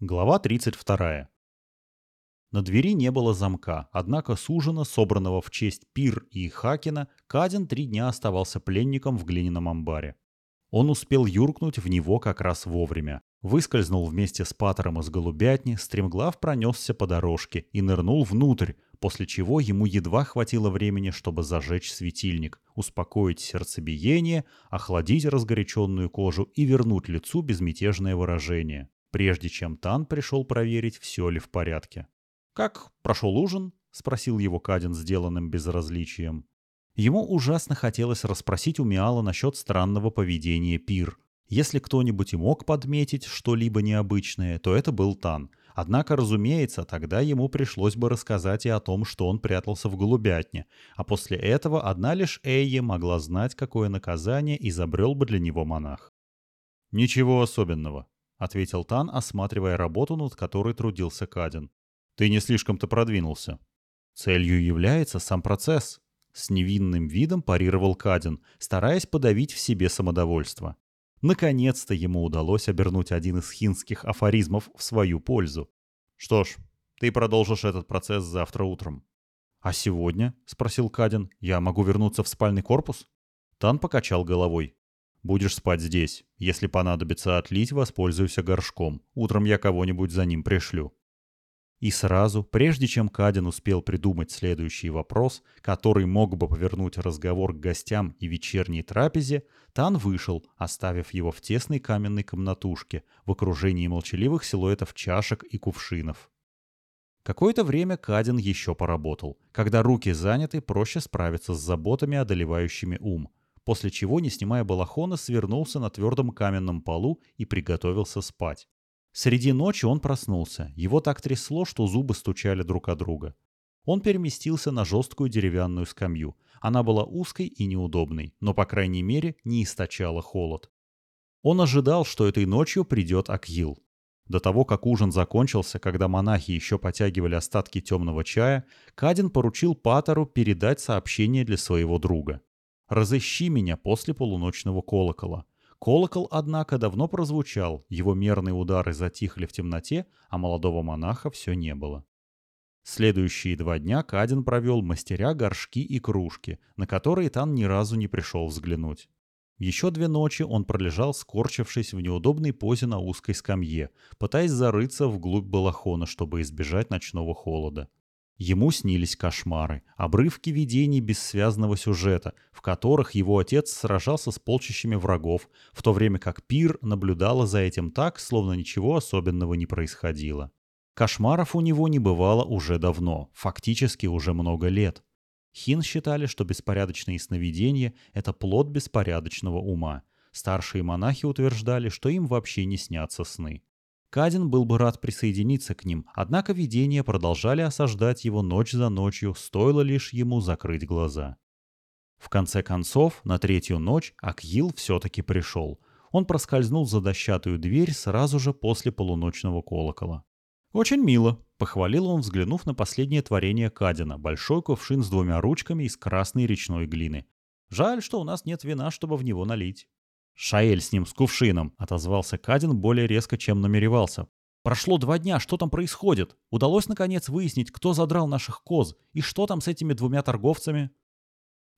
Глава 32. На двери не было замка, однако с ужина, собранного в честь Пир и Хакина, Кадин три дня оставался пленником в глиняном амбаре. Он успел юркнуть в него как раз вовремя. Выскользнул вместе с Патером из голубятни, стремглав пронесся по дорожке и нырнул внутрь, после чего ему едва хватило времени, чтобы зажечь светильник, успокоить сердцебиение, охладить разгоряченную кожу и вернуть лицу безмятежное выражение прежде чем Тан пришел проверить, все ли в порядке. «Как прошел ужин?» — спросил его Кадин сделанным безразличием. Ему ужасно хотелось расспросить у Миала насчет странного поведения Пир. Если кто-нибудь и мог подметить что-либо необычное, то это был Тан. Однако, разумеется, тогда ему пришлось бы рассказать и о том, что он прятался в голубятне, а после этого одна лишь Эйе могла знать, какое наказание изобрел бы для него монах. «Ничего особенного», — ответил Тан, осматривая работу, над которой трудился Кадин. «Ты не слишком-то продвинулся». «Целью является сам процесс», — с невинным видом парировал Кадин, стараясь подавить в себе самодовольство. Наконец-то ему удалось обернуть один из хинских афоризмов в свою пользу. «Что ж, ты продолжишь этот процесс завтра утром». «А сегодня?» — спросил Кадин. «Я могу вернуться в спальный корпус?» Тан покачал головой. Будешь спать здесь. Если понадобится отлить, воспользуйся горшком. Утром я кого-нибудь за ним пришлю». И сразу, прежде чем Кадин успел придумать следующий вопрос, который мог бы повернуть разговор к гостям и вечерней трапезе, Тан вышел, оставив его в тесной каменной комнатушке в окружении молчаливых силуэтов чашек и кувшинов. Какое-то время Кадин еще поработал. Когда руки заняты, проще справиться с заботами, одолевающими ум после чего, не снимая балахона, свернулся на твердом каменном полу и приготовился спать. Среди ночи он проснулся. Его так трясло, что зубы стучали друг о друга. Он переместился на жесткую деревянную скамью. Она была узкой и неудобной, но, по крайней мере, не источала холод. Он ожидал, что этой ночью придет Акил. До того, как ужин закончился, когда монахи еще потягивали остатки темного чая, Кадин поручил Патору передать сообщение для своего друга. Разыщи меня после полуночного колокола. Колокол, однако, давно прозвучал, его мерные удары затихли в темноте, а молодого монаха все не было. Следующие два дня Кадин провел мастеря горшки и кружки, на которые Тан ни разу не пришел взглянуть. Еще две ночи он пролежал, скорчившись в неудобной позе на узкой скамье, пытаясь зарыться вглубь балахона, чтобы избежать ночного холода. Ему снились кошмары, обрывки видений бессвязного сюжета, в которых его отец сражался с полчищами врагов, в то время как Пир наблюдала за этим так, словно ничего особенного не происходило. Кошмаров у него не бывало уже давно, фактически уже много лет. Хин считали, что беспорядочные сновидения – это плод беспорядочного ума. Старшие монахи утверждали, что им вообще не снятся сны. Кадин был бы рад присоединиться к ним, однако видения продолжали осаждать его ночь за ночью, стоило лишь ему закрыть глаза. В конце концов, на третью ночь Акил все-таки пришел. Он проскользнул за дощатую дверь сразу же после полуночного колокола. «Очень мило», — похвалил он, взглянув на последнее творение Кадина, большой кувшин с двумя ручками из красной речной глины. «Жаль, что у нас нет вина, чтобы в него налить». «Шаэль с ним, с кувшином», — отозвался Кадин более резко, чем намеревался. «Прошло два дня, что там происходит? Удалось, наконец, выяснить, кто задрал наших коз, и что там с этими двумя торговцами?»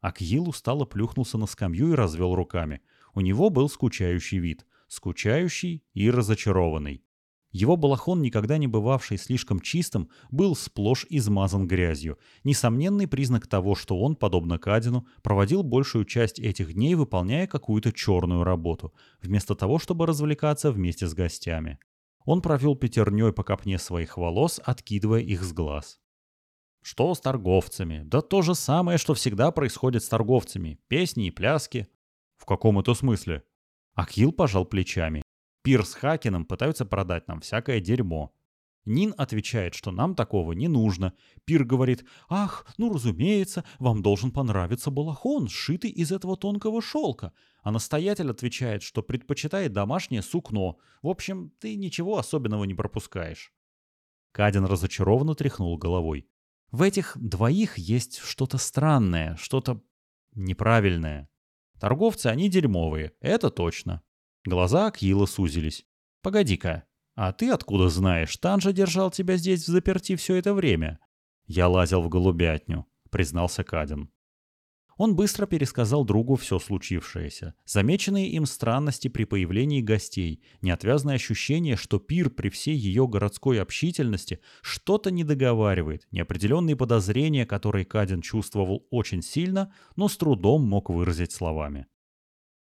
Акьил устало плюхнулся на скамью и развел руками. У него был скучающий вид. Скучающий и разочарованный. Его балахон, никогда не бывавший слишком чистым, был сплошь измазан грязью. Несомненный признак того, что он, подобно Кадину, проводил большую часть этих дней, выполняя какую-то черную работу, вместо того, чтобы развлекаться вместе с гостями. Он провел пятерней по копне своих волос, откидывая их с глаз. Что с торговцами? Да то же самое, что всегда происходит с торговцами. Песни и пляски. В каком это смысле? Акил пожал плечами. Пир с Хакином пытаются продать нам всякое дерьмо. Нин отвечает, что нам такого не нужно. Пир говорит, ах, ну разумеется, вам должен понравиться балахон, сшитый из этого тонкого шелка. А настоятель отвечает, что предпочитает домашнее сукно. В общем, ты ничего особенного не пропускаешь. Кадин разочарованно тряхнул головой. В этих двоих есть что-то странное, что-то неправильное. Торговцы, они дерьмовые, это точно. Глаза Акила сузились. «Погоди-ка, «А ты откуда знаешь? Танжа держал тебя здесь в заперти все это время». «Я лазил в голубятню», — признался Кадин. Он быстро пересказал другу все случившееся. Замеченные им странности при появлении гостей, неотвязное ощущение, что пир при всей ее городской общительности что-то не договаривает, неопределенные подозрения, которые Кадин чувствовал очень сильно, но с трудом мог выразить словами.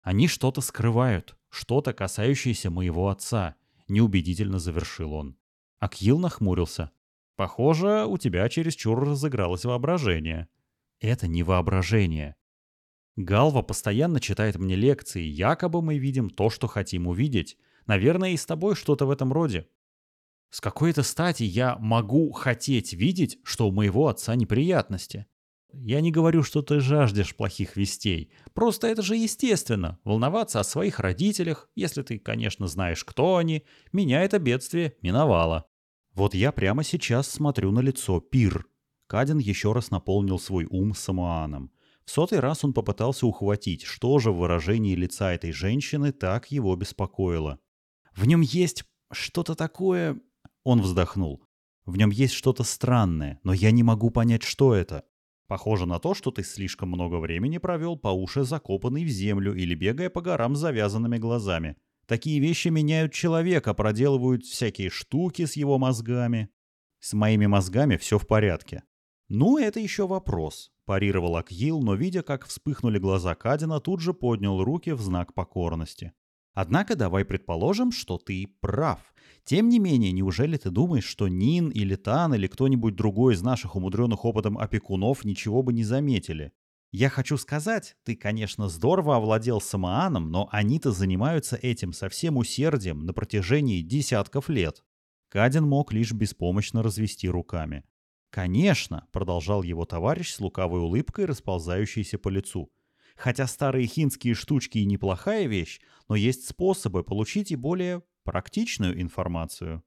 «Они что-то скрывают, что-то касающееся моего отца», — неубедительно завершил он. Акил нахмурился. «Похоже, у тебя чересчур разыгралось воображение». Это не воображение. Галва постоянно читает мне лекции, якобы мы видим то, что хотим увидеть. Наверное, и с тобой что-то в этом роде. С какой-то стати я могу хотеть видеть, что у моего отца неприятности. Я не говорю, что ты жаждешь плохих вестей. Просто это же естественно, волноваться о своих родителях, если ты, конечно, знаешь, кто они. Меня это бедствие миновало. Вот я прямо сейчас смотрю на лицо Пир, Кадин еще раз наполнил свой ум самуаном. В сотый раз он попытался ухватить, что же в выражении лица этой женщины так его беспокоило. «В нем есть что-то такое...» Он вздохнул. «В нем есть что-то странное, но я не могу понять, что это. Похоже на то, что ты слишком много времени провел по уши закопанный в землю или бегая по горам с завязанными глазами. Такие вещи меняют человека, проделывают всякие штуки с его мозгами. С моими мозгами все в порядке. «Ну, это еще вопрос», – парировал Акил, но, видя, как вспыхнули глаза Кадина, тут же поднял руки в знак покорности. «Однако давай предположим, что ты прав. Тем не менее, неужели ты думаешь, что Нин или Тан или кто-нибудь другой из наших умудренных опытом опекунов ничего бы не заметили? Я хочу сказать, ты, конечно, здорово овладел Самааном, но они-то занимаются этим со всем усердием на протяжении десятков лет». Кадин мог лишь беспомощно развести руками. «Конечно», — продолжал его товарищ с лукавой улыбкой, расползающейся по лицу. «Хотя старые хинские штучки и неплохая вещь, но есть способы получить и более практичную информацию».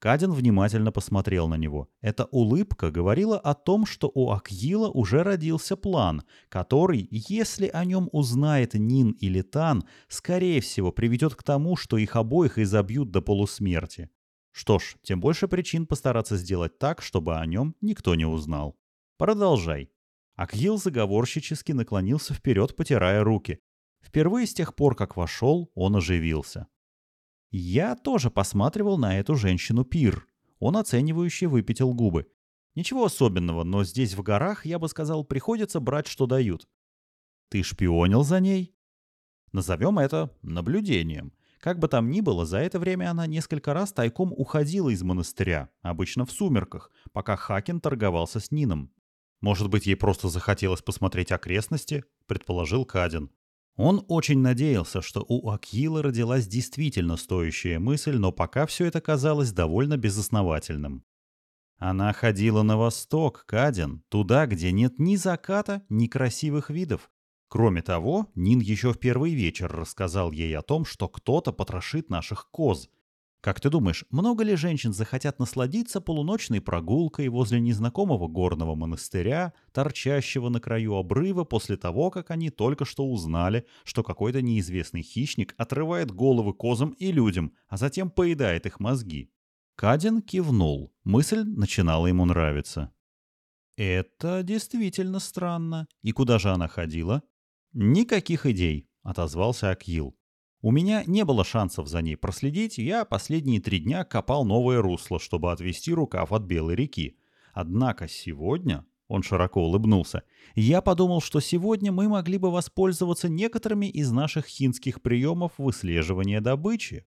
Кадин внимательно посмотрел на него. Эта улыбка говорила о том, что у Акьила уже родился план, который, если о нем узнает Нин или Тан, скорее всего приведет к тому, что их обоих изобьют до полусмерти. Что ж, тем больше причин постараться сделать так, чтобы о нем никто не узнал. Продолжай. Акил заговорщически наклонился вперед, потирая руки. Впервые с тех пор, как вошел, он оживился. Я тоже посматривал на эту женщину пир. Он оценивающе выпятил губы. Ничего особенного, но здесь в горах, я бы сказал, приходится брать, что дают. Ты шпионил за ней? Назовем это наблюдением. Как бы там ни было, за это время она несколько раз тайком уходила из монастыря, обычно в сумерках, пока Хакин торговался с Нином. Может быть, ей просто захотелось посмотреть окрестности, предположил Кадин. Он очень надеялся, что у Акилы родилась действительно стоящая мысль, но пока все это казалось довольно безосновательным. Она ходила на восток, Кадин, туда, где нет ни заката, ни красивых видов, Кроме того, Нин еще в первый вечер рассказал ей о том, что кто-то потрошит наших коз. Как ты думаешь, много ли женщин захотят насладиться полуночной прогулкой возле незнакомого горного монастыря, торчащего на краю обрыва после того, как они только что узнали, что какой-то неизвестный хищник отрывает головы козам и людям, а затем поедает их мозги? Кадин кивнул. Мысль начинала ему нравиться. «Это действительно странно. И куда же она ходила?» «Никаких идей», — отозвался Акил. «У меня не было шансов за ней проследить, я последние три дня копал новое русло, чтобы отвести рукав от Белой реки. Однако сегодня...» — он широко улыбнулся. «Я подумал, что сегодня мы могли бы воспользоваться некоторыми из наших хинских приемов выслеживания добычи.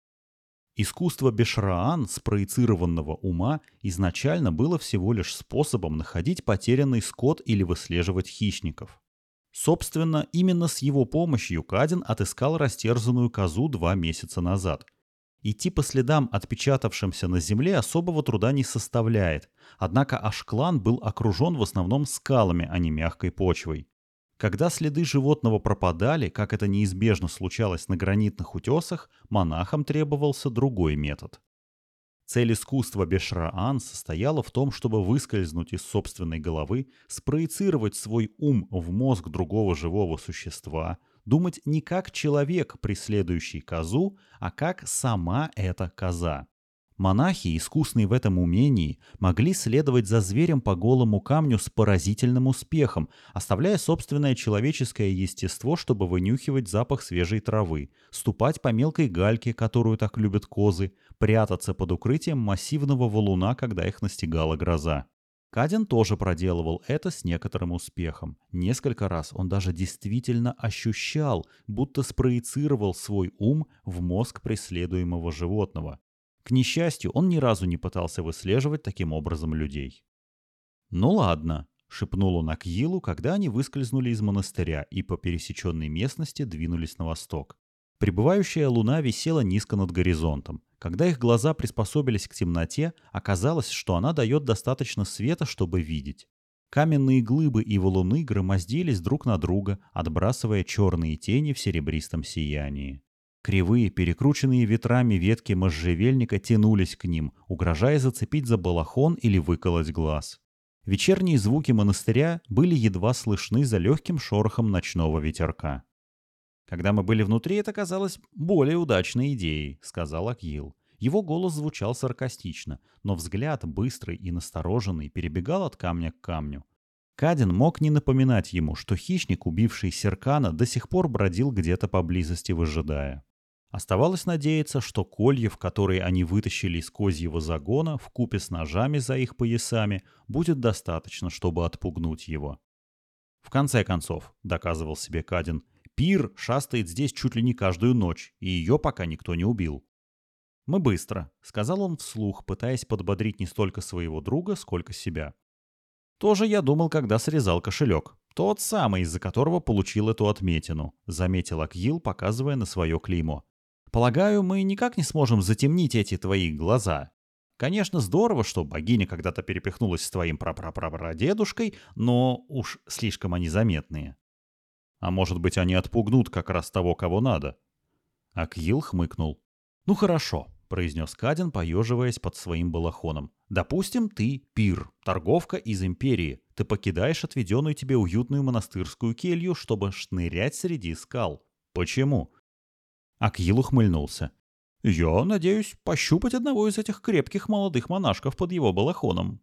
Искусство Бешраан, спроецированного ума, изначально было всего лишь способом находить потерянный скот или выслеживать хищников. Собственно, именно с его помощью Кадин отыскал растерзанную козу два месяца назад. Идти по следам, отпечатавшимся на земле, особого труда не составляет, однако Ашклан был окружен в основном скалами, а не мягкой почвой. Когда следы животного пропадали, как это неизбежно случалось на гранитных утесах, монахам требовался другой метод. Цель искусства Бешраан состояла в том, чтобы выскользнуть из собственной головы, спроецировать свой ум в мозг другого живого существа, думать не как человек, преследующий козу, а как сама эта коза. Монахи, искусные в этом умении, могли следовать за зверем по голому камню с поразительным успехом, оставляя собственное человеческое естество, чтобы вынюхивать запах свежей травы, ступать по мелкой гальке, которую так любят козы, прятаться под укрытием массивного валуна, когда их настигала гроза. Кадин тоже проделывал это с некоторым успехом. Несколько раз он даже действительно ощущал, будто спроецировал свой ум в мозг преследуемого животного. К несчастью, он ни разу не пытался выслеживать таким образом людей. «Ну ладно», — шепнул он Акьилу, когда они выскользнули из монастыря и по пересеченной местности двинулись на восток. Прибывающая луна висела низко над горизонтом. Когда их глаза приспособились к темноте, оказалось, что она дает достаточно света, чтобы видеть. Каменные глыбы и валуны громоздились друг на друга, отбрасывая черные тени в серебристом сиянии. Кривые, перекрученные ветрами ветки можжевельника тянулись к ним, угрожая зацепить за балахон или выколоть глаз. Вечерние звуки монастыря были едва слышны за легким шорохом ночного ветерка. «Когда мы были внутри, это казалось более удачной идеей», — сказал Акил. Его голос звучал саркастично, но взгляд, быстрый и настороженный, перебегал от камня к камню. Кадин мог не напоминать ему, что хищник, убивший Серкана, до сих пор бродил где-то поблизости, выжидая. Оставалось надеяться, что кольев, которые они вытащили из козьего загона, в купе с ножами за их поясами, будет достаточно, чтобы отпугнуть его. В конце концов, доказывал себе Кадин, Пир шастает здесь чуть ли не каждую ночь, и ее пока никто не убил. «Мы быстро», — сказал он вслух, пытаясь подбодрить не столько своего друга, сколько себя. «Тоже я думал, когда срезал кошелек. Тот самый, из-за которого получил эту отметину», — заметил Акил, показывая на свое клеймо. Полагаю, мы никак не сможем затемнить эти твои глаза. Конечно, здорово, что богиня когда-то перепихнулась с твоим прапрапрапрадедушкой, но уж слишком они заметные. А может быть, они отпугнут как раз того, кого надо. Акил хмыкнул. «Ну хорошо», — произнес Кадин, поеживаясь под своим балахоном. «Допустим, ты пир, торговка из Империи. Ты покидаешь отведенную тебе уютную монастырскую келью, чтобы шнырять среди скал. Почему? Акил ухмыльнулся. «Я надеюсь пощупать одного из этих крепких молодых монашков под его балахоном».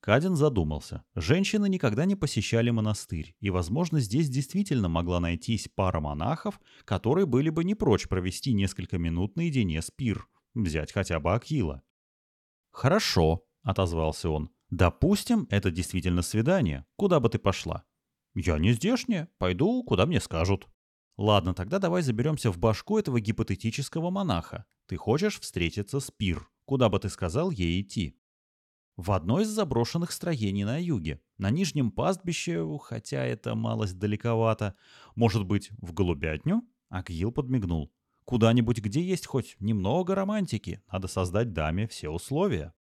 Кадин задумался. Женщины никогда не посещали монастырь, и, возможно, здесь действительно могла найтись пара монахов, которые были бы не прочь провести несколько минут наедине с пир, взять хотя бы Акила. «Хорошо», — отозвался он. «Допустим, это действительно свидание. Куда бы ты пошла?» «Я не здешняя. Пойду, куда мне скажут». Ладно, тогда давай заберемся в башку этого гипотетического монаха. Ты хочешь встретиться с Пир. Куда бы ты сказал ей идти? В одно из заброшенных строений на юге. На нижнем пастбище, хотя это малость далековато. Может быть, в голубятню? Акил подмигнул. Куда-нибудь, где есть хоть немного романтики. Надо создать даме все условия.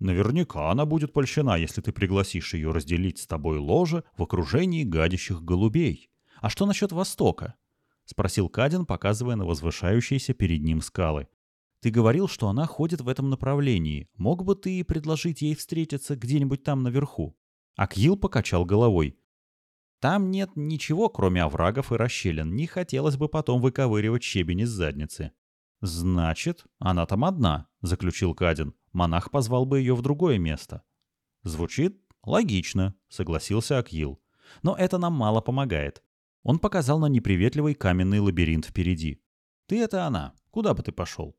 Наверняка она будет польщена, если ты пригласишь ее разделить с тобой ложе в окружении гадящих голубей. «А что насчет Востока?» — спросил Кадин, показывая на возвышающиеся перед ним скалы. «Ты говорил, что она ходит в этом направлении. Мог бы ты предложить ей встретиться где-нибудь там наверху?» Акил покачал головой. «Там нет ничего, кроме оврагов и расщелин. Не хотелось бы потом выковыривать щебень из задницы». «Значит, она там одна», — заключил Кадин. «Монах позвал бы ее в другое место». «Звучит логично», — согласился Акил. «Но это нам мало помогает. Он показал на неприветливый каменный лабиринт впереди. «Ты — это она. Куда бы ты пошел?»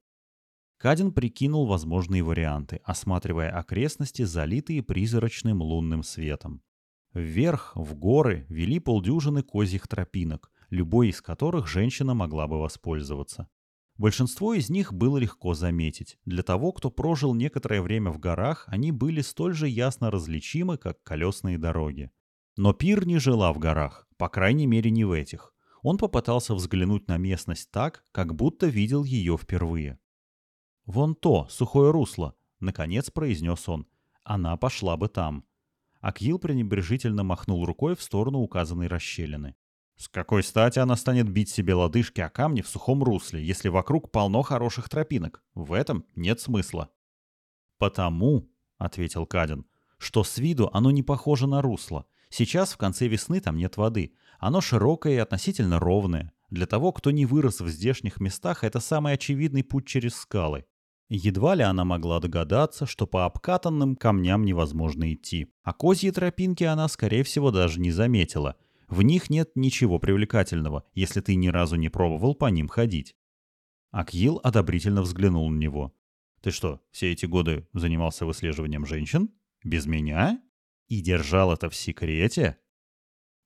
Кадин прикинул возможные варианты, осматривая окрестности, залитые призрачным лунным светом. Вверх, в горы, вели полдюжины козьих тропинок, любой из которых женщина могла бы воспользоваться. Большинство из них было легко заметить. Для того, кто прожил некоторое время в горах, они были столь же ясно различимы, как колесные дороги. Но Пир не жила в горах, по крайней мере не в этих. Он попытался взглянуть на местность так, как будто видел ее впервые. «Вон то, сухое русло», — наконец произнес он. «Она пошла бы там». Акил пренебрежительно махнул рукой в сторону указанной расщелины. «С какой стати она станет бить себе лодыжки о камни в сухом русле, если вокруг полно хороших тропинок? В этом нет смысла». «Потому», — ответил Кадин, — «что с виду оно не похоже на русло. Сейчас, в конце весны, там нет воды. Оно широкое и относительно ровное. Для того, кто не вырос в здешних местах, это самый очевидный путь через скалы. Едва ли она могла догадаться, что по обкатанным камням невозможно идти. А козьи тропинки она, скорее всего, даже не заметила. В них нет ничего привлекательного, если ты ни разу не пробовал по ним ходить. Акил одобрительно взглянул на него. «Ты что, все эти годы занимался выслеживанием женщин? Без меня? И держал это в секрете?»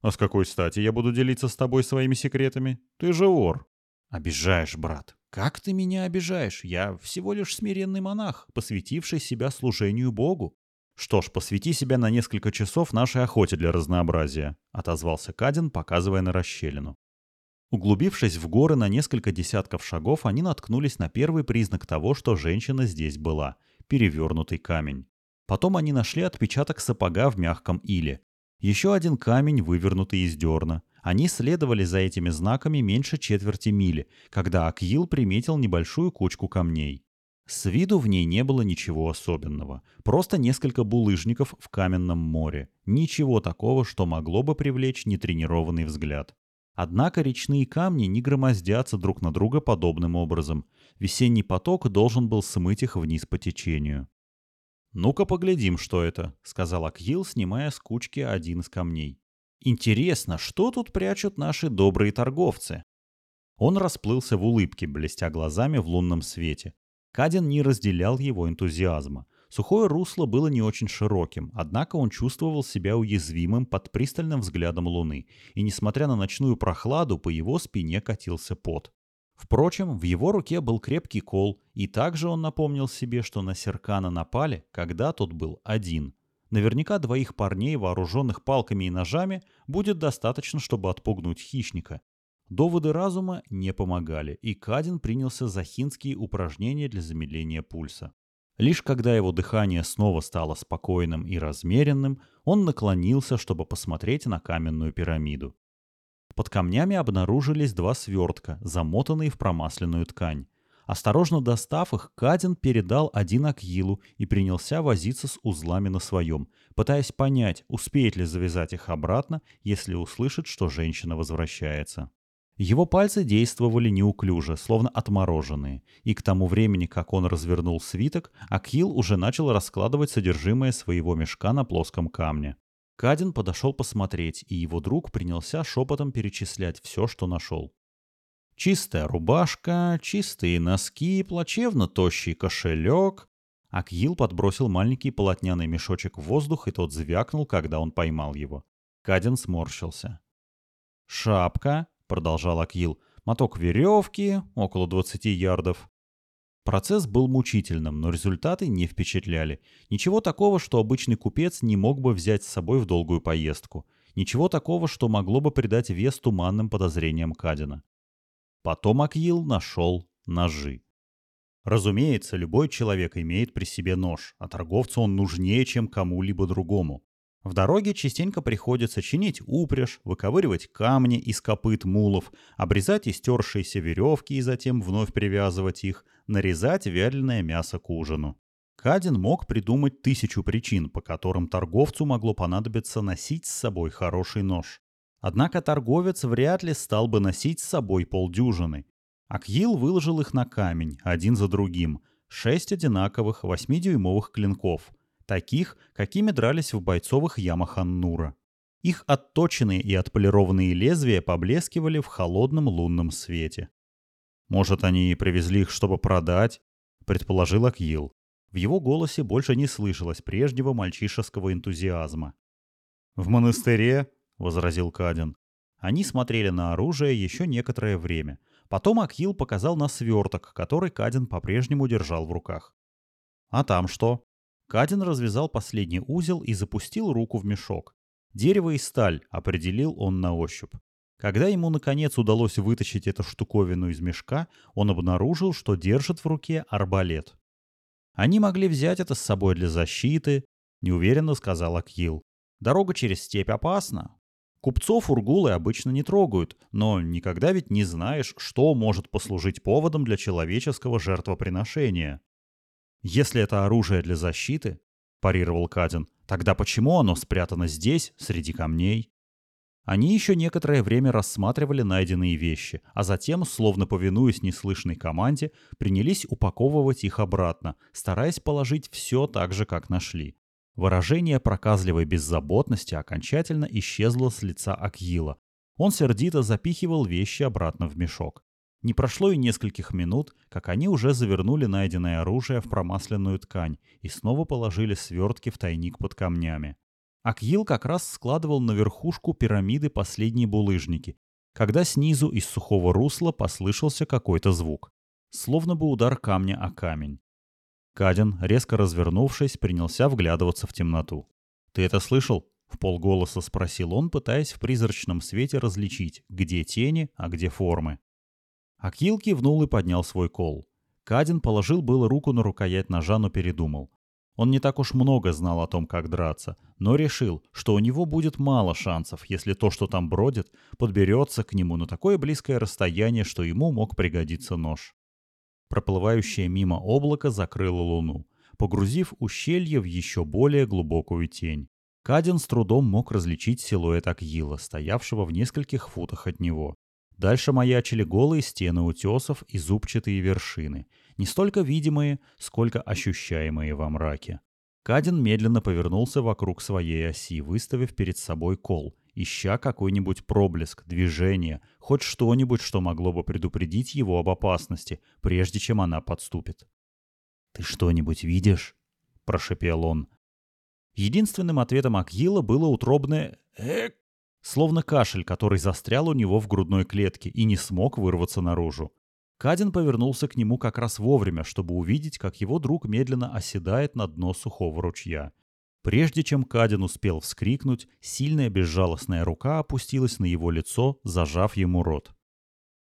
«А с какой стати я буду делиться с тобой своими секретами? Ты же вор!» «Обижаешь, брат. Как ты меня обижаешь? Я всего лишь смиренный монах, посвятивший себя служению Богу». «Что ж, посвяти себя на несколько часов нашей охоте для разнообразия», — отозвался Кадин, показывая на расщелину. Углубившись в горы на несколько десятков шагов, они наткнулись на первый признак того, что женщина здесь была — перевернутый камень. Потом они нашли отпечаток сапога в мягком иле. Еще один камень, вывернутый из дерна. Они следовали за этими знаками меньше четверти мили, когда Акил приметил небольшую кучку камней. С виду в ней не было ничего особенного. Просто несколько булыжников в каменном море. Ничего такого, что могло бы привлечь нетренированный взгляд. Однако речные камни не громоздятся друг на друга подобным образом. Весенний поток должен был смыть их вниз по течению. «Ну-ка поглядим, что это», — сказал Акил, снимая с кучки один из камней. Интересно, что тут прячут наши добрые торговцы? Он расплылся в улыбке, блестя глазами в лунном свете. Кадин не разделял его энтузиазма. Сухое русло было не очень широким, однако он чувствовал себя уязвимым под пристальным взглядом луны, и несмотря на ночную прохладу, по его спине катился пот. Впрочем, в его руке был крепкий кол, и также он напомнил себе, что на Серкана напали, когда тот был один. Наверняка двоих парней, вооруженных палками и ножами, будет достаточно, чтобы отпугнуть хищника. Доводы разума не помогали, и Кадин принялся за хинские упражнения для замедления пульса. Лишь когда его дыхание снова стало спокойным и размеренным, он наклонился, чтобы посмотреть на каменную пирамиду. Под камнями обнаружились два свертка, замотанные в промасленную ткань. Осторожно достав их, Кадин передал один Акилу и принялся возиться с узлами на своем, пытаясь понять, успеет ли завязать их обратно, если услышит, что женщина возвращается. Его пальцы действовали неуклюже, словно отмороженные, и к тому времени, как он развернул свиток, Акил уже начал раскладывать содержимое своего мешка на плоском камне. Кадин подошел посмотреть, и его друг принялся шепотом перечислять все, что нашел. Чистая рубашка, чистые носки, плачевно тощий кошелек. Акил подбросил маленький полотняный мешочек в воздух, и тот звякнул, когда он поймал его. Кадин сморщился. «Шапка», — продолжал Акил, — «моток веревки, около 20 ярдов». Процесс был мучительным, но результаты не впечатляли. Ничего такого, что обычный купец не мог бы взять с собой в долгую поездку. Ничего такого, что могло бы придать вес туманным подозрениям Кадина. Потом Акил нашел ножи. Разумеется, любой человек имеет при себе нож, а торговцу он нужнее, чем кому-либо другому. В дороге частенько приходится чинить упряжь, выковыривать камни из копыт мулов, обрезать истершиеся веревки и затем вновь привязывать их, нарезать вяленое мясо к ужину. Кадин мог придумать тысячу причин, по которым торговцу могло понадобиться носить с собой хороший нож. Однако торговец вряд ли стал бы носить с собой полдюжины. Акил выложил их на камень, один за другим, шесть одинаковых восьмидюймовых клинков, таких, какими дрались в бойцовых ямах Аннура. Их отточенные и отполированные лезвия поблескивали в холодном лунном свете. «Может, они привезли их, чтобы продать?» — предположил Акил. В его голосе больше не слышалось прежнего мальчишеского энтузиазма. «В монастыре возразил Кадин. Они смотрели на оружие еще некоторое время. Потом Акил показал на сверток, который Кадин по-прежнему держал в руках. «А там что?» Кадин развязал последний узел и запустил руку в мешок. Дерево и сталь, определил он на ощупь. Когда ему наконец удалось вытащить эту штуковину из мешка, он обнаружил, что держит в руке арбалет. «Они могли взять это с собой для защиты», — неуверенно сказал Акил. «Дорога через степь опасна, Купцов ургулы обычно не трогают, но никогда ведь не знаешь, что может послужить поводом для человеческого жертвоприношения. Если это оружие для защиты, парировал Кадин, тогда почему оно спрятано здесь, среди камней? Они еще некоторое время рассматривали найденные вещи, а затем, словно повинуясь неслышной команде, принялись упаковывать их обратно, стараясь положить все так же, как нашли. Выражение проказливой беззаботности окончательно исчезло с лица Акьила. Он сердито запихивал вещи обратно в мешок. Не прошло и нескольких минут, как они уже завернули найденное оружие в промасленную ткань и снова положили свертки в тайник под камнями. Акьил как раз складывал на верхушку пирамиды последние булыжники, когда снизу из сухого русла послышался какой-то звук. Словно бы удар камня о камень. Кадин, резко развернувшись, принялся вглядываться в темноту. «Ты это слышал?» — в полголоса спросил он, пытаясь в призрачном свете различить, где тени, а где формы. Акил кивнул и поднял свой кол. Кадин положил было руку на рукоять ножа, но передумал. Он не так уж много знал о том, как драться, но решил, что у него будет мало шансов, если то, что там бродит, подберется к нему на такое близкое расстояние, что ему мог пригодиться нож. Проплывающее мимо облако закрыло луну, погрузив ущелье в еще более глубокую тень. Кадин с трудом мог различить силуэт Акьила, стоявшего в нескольких футах от него. Дальше маячили голые стены утесов и зубчатые вершины, не столько видимые, сколько ощущаемые во мраке. Кадин медленно повернулся вокруг своей оси, выставив перед собой кол, ища какой-нибудь проблеск, движение, хоть что-нибудь, что могло бы предупредить его об опасности, прежде чем она подступит. «Ты что-нибудь видишь?» – прошепел он. Единственным ответом Акьила было утробное «эк», словно кашель, который застрял у него в грудной клетке и не смог вырваться наружу. Кадин повернулся к нему как раз вовремя, чтобы увидеть, как его друг медленно оседает на дно сухого ручья. Прежде чем Кадин успел вскрикнуть, сильная безжалостная рука опустилась на его лицо, зажав ему рот.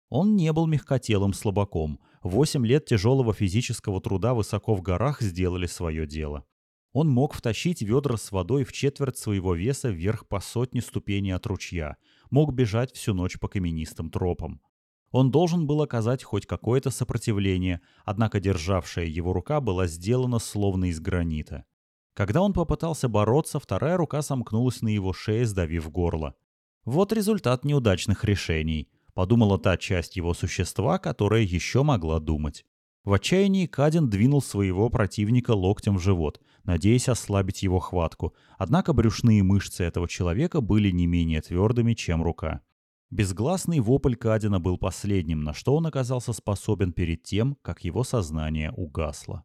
Он не был мягкотелым слабаком. Восемь лет тяжелого физического труда высоко в горах сделали свое дело. Он мог втащить ведра с водой в четверть своего веса вверх по сотне ступеней от ручья, мог бежать всю ночь по каменистым тропам. Он должен был оказать хоть какое-то сопротивление, однако державшая его рука была сделана словно из гранита. Когда он попытался бороться, вторая рука сомкнулась на его шее, сдавив горло. Вот результат неудачных решений, подумала та часть его существа, которая еще могла думать. В отчаянии Кадин двинул своего противника локтем в живот, надеясь ослабить его хватку, однако брюшные мышцы этого человека были не менее твердыми, чем рука. Безгласный вопль Кадина был последним, на что он оказался способен перед тем, как его сознание угасло.